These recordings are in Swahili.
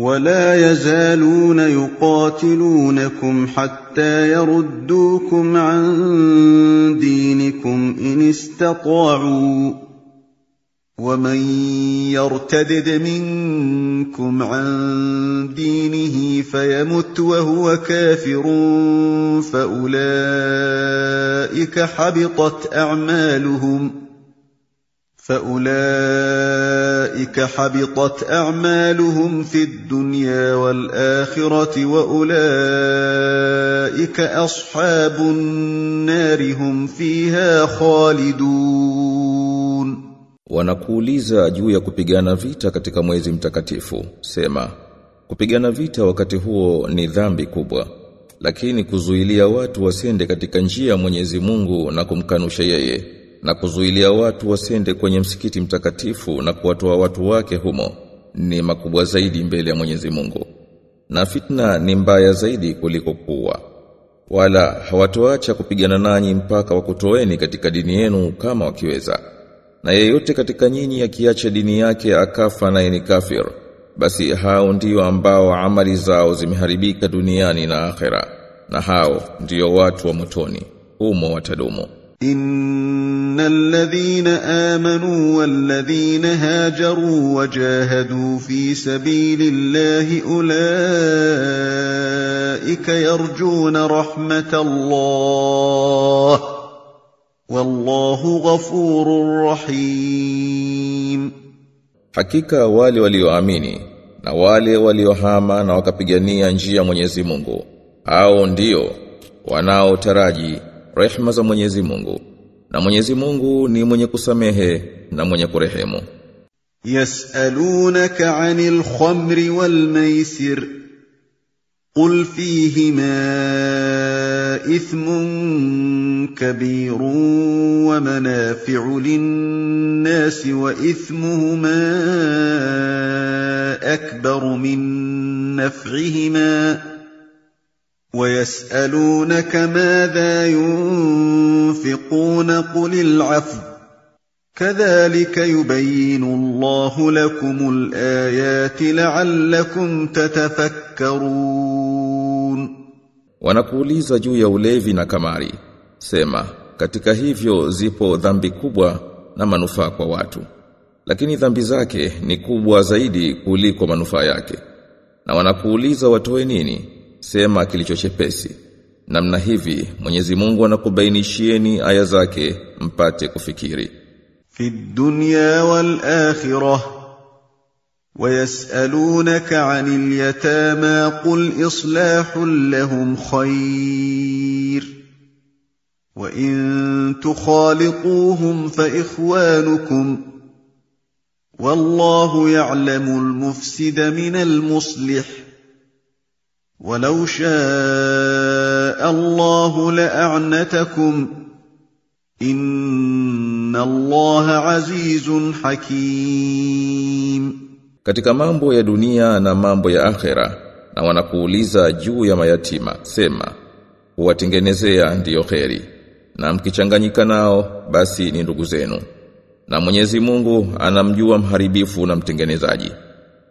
ولا يزالون يقاتلونكم حتى يردوكم عن دينكم إن استطاعوا. ومن يرتدد منكم عن دينه فيمت وهو كافر فأولئك حبطت أعمالهم. فاولئك حبطت اعمالهم في الدنيا والاخره واولئك اصحاب النار هم فيها خالدون Wanakuuliza juu ya kupigana vita katika mwezi mtakatifu. Sema, kupigana vita wakati huo ni dhambi kubwa, lakini kuzuilia watu wasende katika njia ya Mwenyezi Mungu na kumkanusha yeye, na kuzuilia watu wasende kwenye msikiti mtakatifu na kuwatoa watu wake humo ni makubwa zaidi mbele ya Mwenyezi Mungu. Na fitna ni mbaya zaidi kuliko kuwa. Wala hawatoacha kupigana nanyi mpaka wakutoeni katika dini yenu kama wakiweza. Na yeyote katika nyinyi akiacha dini yake akafa naye ni kafir, basi hao ndio ambao amali zao zimeharibika duniani na akhera, na hao ndio watu wa motoni, humo watadumu. ان الذين امنوا والذين هاجروا وجاهدوا في سبيل الله اولئك يرجون رحمه الله والله غفور رحيم. حقيقه والي walioamini na wale waliohama na wakapigania njia ya Mwenyezi Mungu hao ndio wanaotaraji rehma za Mwenyezi Mungu. Na Mwenyezi Mungu ni mwenye kusamehe na mwenye kurehemu. يسالونك عن الخمر والميسر قل فيهما اثم كبير ومنافع للناس واثمهما اكبر من نفعهما ويسالونك ماذا ينفقون قل العفو كذلك يبين الله لكم الايات لعلكم تتفكرون Wanakuuliza juu ya ulevi na kamari. Sema, katika hivyo zipo dhambi kubwa na manufaa kwa watu. Lakini dhambi zake ni kubwa zaidi kuliko manufaa yake. Na wanakuuliza watoe nini? Sema kilicho chepesi. Namna hivi Mwenyezi Mungu anakubainishieni aya zake mpate kufikiri. في الدنيا والاخره ويسالونك عن اليتامى قل اصلاح لهم خير وان تخالطوهم فاخوانكم والله يعلم المفسد من المصلح ولو شاء الله لاعنتكم ان الله عزيز حكيم Katika mambo ya dunia na mambo ya akhera na wanakuuliza juu ya mayatima sema huwatengenezea ndiyo kheri na mkichanganyika nao basi ni ndugu zenu na Mwenyezi Mungu anamjua mharibifu na mtengenezaji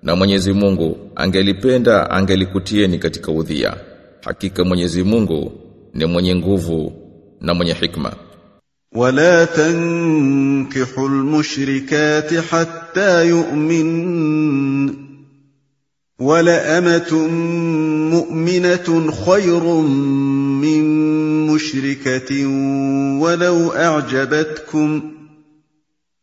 na Mwenyezi Mungu angelipenda angelikutieni katika udhia. Hakika Mwenyezi Mungu ni mwenye nguvu na mwenye hikma. Wala tankihu almushrikati hatta yu'min. Wala amatun mu'minatun khayrun min mushrikatin walau a'jabatkum.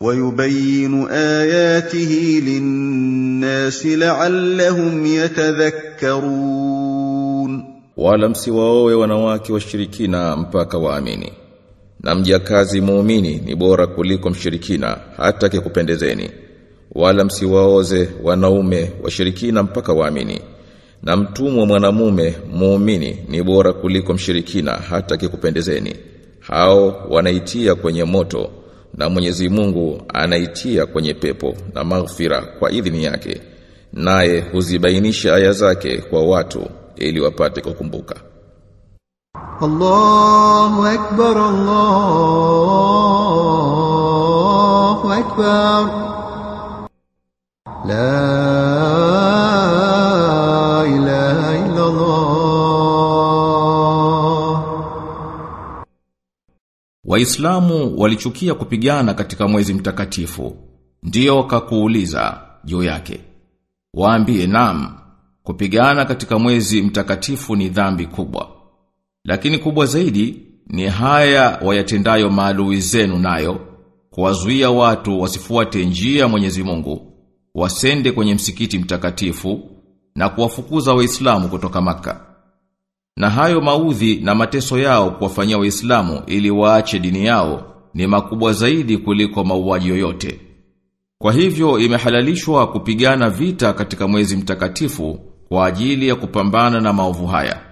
ويبين آياته للناس لعلهم يتذكرون wala msiwaoe wanawake washirikina mpaka waamini na mjakazi muumini ni bora kuliko mshirikina hata kikupendezeni wala msiwaoze wanaume washirikina mpaka waamini na mtumwa mwanamume muumini ni bora kuliko mshirikina hata kikupendezeni hao wanaitia kwenye moto na Mwenyezi Mungu anaitia kwenye pepo na maghfira kwa idhini yake naye huzibainisha aya zake kwa watu ili wapate kukumbuka. Allahu akbar Allahu akbar. La Waislamu walichukia kupigana katika mwezi mtakatifu. Ndiyo wakakuuliza juu yake. Waambie naam kupigana katika mwezi mtakatifu ni dhambi kubwa. Lakini kubwa zaidi ni haya wayatendayo maadui zenu nayo kuwazuia watu wasifuate njia Mwenyezi Mungu wasende kwenye msikiti mtakatifu na kuwafukuza waislamu kutoka maka na hayo maudhi na mateso yao kuwafanyia waislamu ili waache dini yao ni makubwa zaidi kuliko mauaji yoyote kwa hivyo imehalalishwa kupigana vita katika mwezi mtakatifu kwa ajili ya kupambana na maovu haya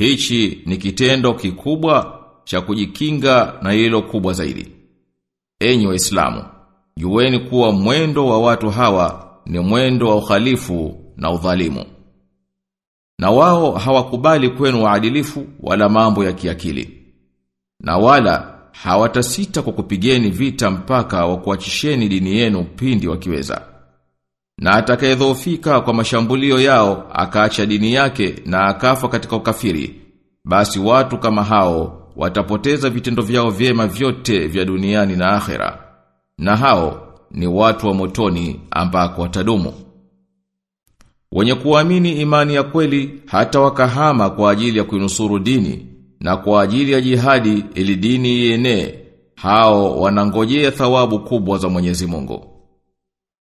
Hichi ni kitendo kikubwa cha kujikinga na hilo kubwa zaidi. Enyi waislamu, jueni kuwa mwendo wa watu hawa ni mwendo wa uhalifu na udhalimu. Na wao hawakubali kwenu waadilifu wala mambo ya kiakili. Na wala hawatasita kwa kupigeni vita mpaka wa kuachisheni dini yenu pindi wakiweza. Na atakayedhoofika kwa mashambulio yao akaacha dini yake na akafa katika ukafiri, basi watu kama hao watapoteza vitendo vyao vyema vyote vya duniani na akhera. Na hao ni watu wa motoni ambako watadumu. Wenye kuamini imani ya kweli hata wakahama kwa ajili ya kuinusuru dini na kwa ajili ya jihadi ili dini ienee, hao wanangojea thawabu kubwa za Mwenyezi Mungu.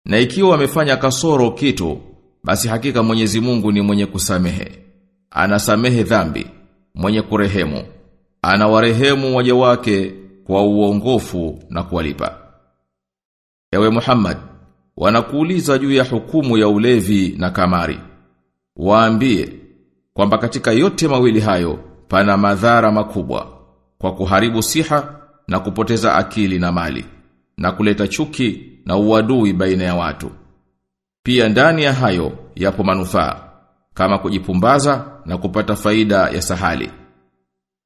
Na ikiwa wamefanya kasoro kitu, basi hakika Mwenyezi Mungu ni mwenye kusamehe. Anasamehe dhambi, mwenye kurehemu. Anawarehemu waja wake kwa uongofu na kuwalipa. Ewe Muhammad, wanakuuliza juu ya hukumu ya ulevi na kamari. Waambie kwamba katika yote mawili hayo pana madhara makubwa kwa kuharibu siha na kupoteza akili na mali na kuleta chuki na uadui baina ya watu. Pia ndani ya hayo yapo manufaa kama kujipumbaza na kupata faida ya sahali.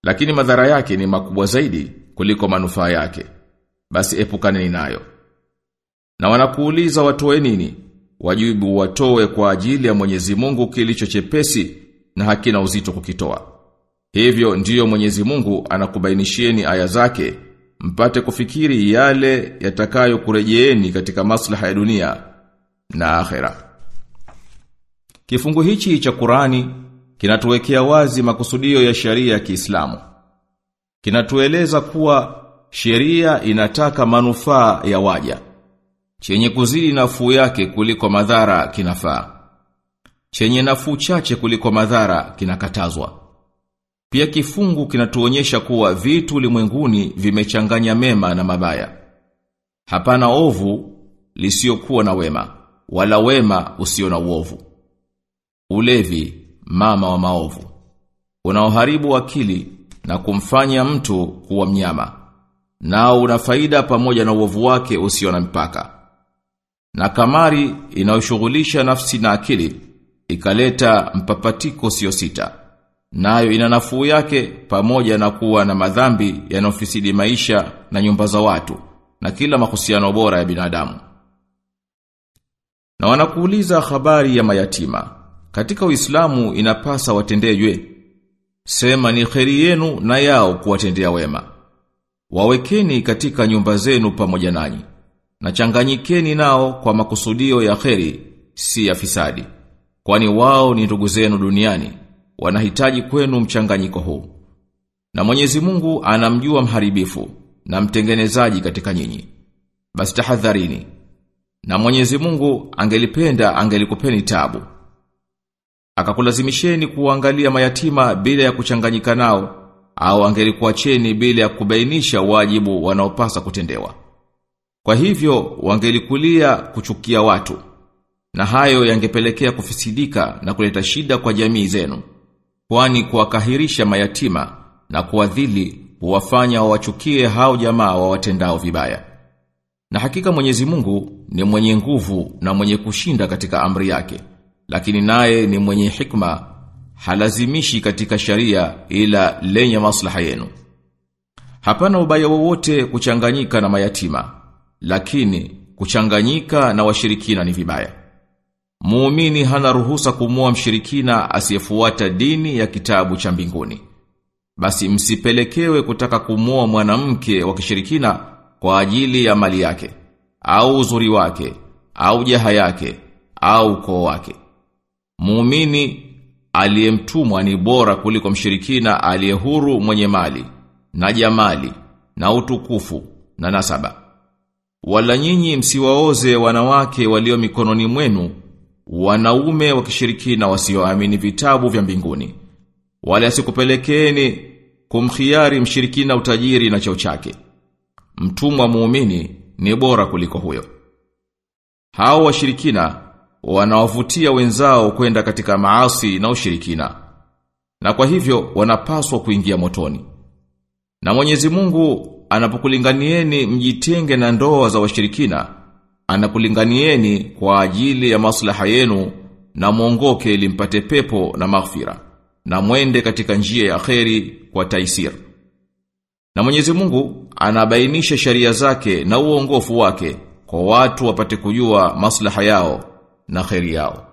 Lakini madhara yake ni makubwa zaidi kuliko manufaa yake. Basi epukaneni nayo. Na wanakuuliza watoe nini? Wajibu watoe kwa ajili ya Mwenyezi Mungu kilicho chepesi na hakina uzito kukitoa. Hivyo ndiyo Mwenyezi Mungu anakubainishieni aya zake mpate kufikiri yale yatakayo kurejeeni katika maslaha ya dunia na akhera. Kifungu hichi cha Qurani kinatuwekea wazi makusudio ya sheria ya Kiislamu. Kinatueleza kuwa sheria inataka manufaa ya waja. Chenye kuzidi nafuu yake kuliko madhara kinafaa. Chenye nafuu chache kuliko madhara kinakatazwa. Pia kifungu kinatuonyesha kuwa vitu ulimwenguni vimechanganya mema na mabaya. Hapana ovu lisiokuwa na wema, wala wema usio na uovu. Ulevi, mama wa maovu. Unaoharibu akili na kumfanya mtu kuwa mnyama. Nao una faida pamoja na uovu wake usio na mpaka. Na kamari inayoshughulisha nafsi na akili ikaleta mpapatiko sio sita nayo ina nafuu yake pamoja na kuwa na madhambi yanayofisidi maisha na nyumba za watu na kila mahusiano bora ya binadamu. Na wanakuuliza habari ya mayatima. Katika Uislamu inapasa watendejwe. Sema ni kheri yenu na yao kuwatendea wema. Wawekeni katika nyumba zenu pamoja nanyi. Na changanyikeni nao kwa makusudio ya kheri si ya fisadi. Kwani wao ni ndugu zenu duniani, wanahitaji kwenu mchanganyiko huu. Na Mwenyezi Mungu anamjua mharibifu na mtengenezaji katika nyinyi. Basi tahadharini. Na Mwenyezi Mungu angelipenda angelikupeni tabu. Akakulazimisheni kuangalia mayatima bila ya kuchanganyika nao au angelikuacheni bila ya kubainisha wajibu wanaopasa kutendewa. Kwa hivyo wangelikulia kuchukia watu na hayo yangepelekea kufisidika na kuleta shida kwa jamii zenu. Kwani kuwakahirisha mayatima na kuwadhili huwafanya wawachukie hao jamaa wawatendao vibaya. Na hakika Mwenyezi Mungu ni mwenye nguvu na mwenye kushinda katika amri yake, lakini naye ni mwenye hikma, halazimishi katika sharia ila lenye maslaha yenu. Hapana ubaya wowote kuchanganyika na mayatima, lakini kuchanganyika na washirikina ni vibaya. Muumini hana ruhusa kumua mshirikina asiyefuata dini ya kitabu cha mbinguni. Basi msipelekewe kutaka kumua mwanamke wa kishirikina kwa ajili ya mali yake, au uzuri wake, au jaha yake, au ukoo wake. Muumini aliyemtumwa ni bora kuliko mshirikina aliyehuru mwenye mali, na jamali, na utukufu, na nasaba. Wala nyinyi msiwaoze wanawake walio mikononi mwenu, wanaume wa kishirikina wasioamini vitabu vya mbinguni. Wala asikupelekeeni kumkhiari mshirikina utajiri na cheo chake. Mtumwa muumini ni bora kuliko huyo. Hao washirikina wanawavutia wenzao kwenda katika maasi na ushirikina. Na kwa hivyo wanapaswa kuingia motoni. Na Mwenyezi Mungu anapokulinganieni mjitenge na ndoa za washirikina, anakulinganieni kwa ajili ya maslaha yenu na mwongoke ili mpate pepo na maghfira na mwende katika njia ya kheri kwa taisir. Na Mwenyezi Mungu anabainisha sheria zake na uongofu wake kwa watu wapate kujua maslaha yao na kheri yao.